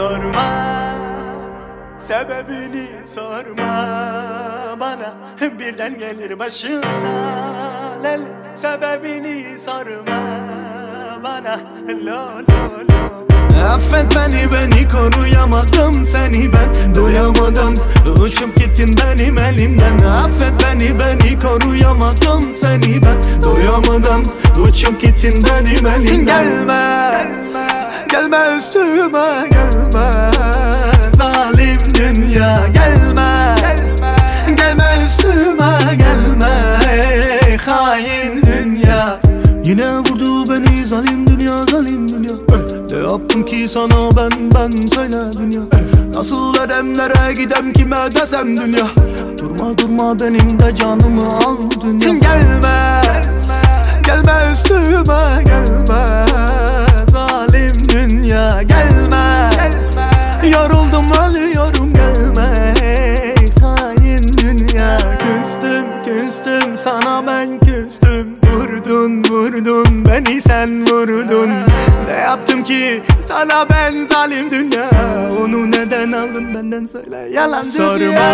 sorma Sebebini sorma. Bana Birden gelir başına lel Sebebini sorma. Bana Lo lo lo. Affet beni beni koruyamadım seni ben. Doyamadım uçup gittin benim elimden. Affet beni beni koruyamadım seni ben. Doyamadım uçup gittin benim elimden. Gelme Gelme üstüme gelme Zalim dünya gelme Gelme üstüme gelme ey hain dünya. Yine vurdu beni zalim dünya zalim dünya. Ne yaptım ki sana ben ben söyle dünya. Nasıl edemlere gidem kime desem dünya. Durma durma benim de canımı al dünya. Gelme Gelme üstüme sana ben küstüm. Vurdun vurdun beni sen vurdun. Ne yaptım ki sana ben zalim dünya? Onu neden aldın benden söyle yalan Sorma.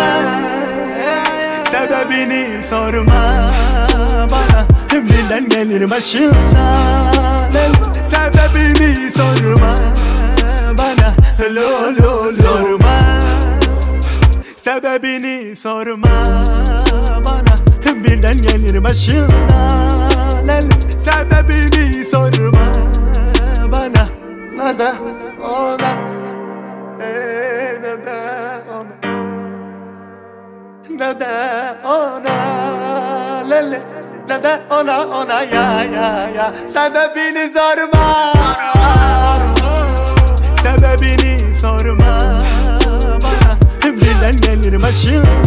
Sebebini sorma. Bana Birden gelir başına. Sebebini sorma. Bana Lo lo lo sorma. Sebebini sorma birden gelir başına. Lel sebebini sorma bana. Nada ona. Ee, Nada ona. Nada ona. Lele Nada ona ona ya ya ya. Sebebini sorma. Sebebini sorma bana. Birden gelir başına.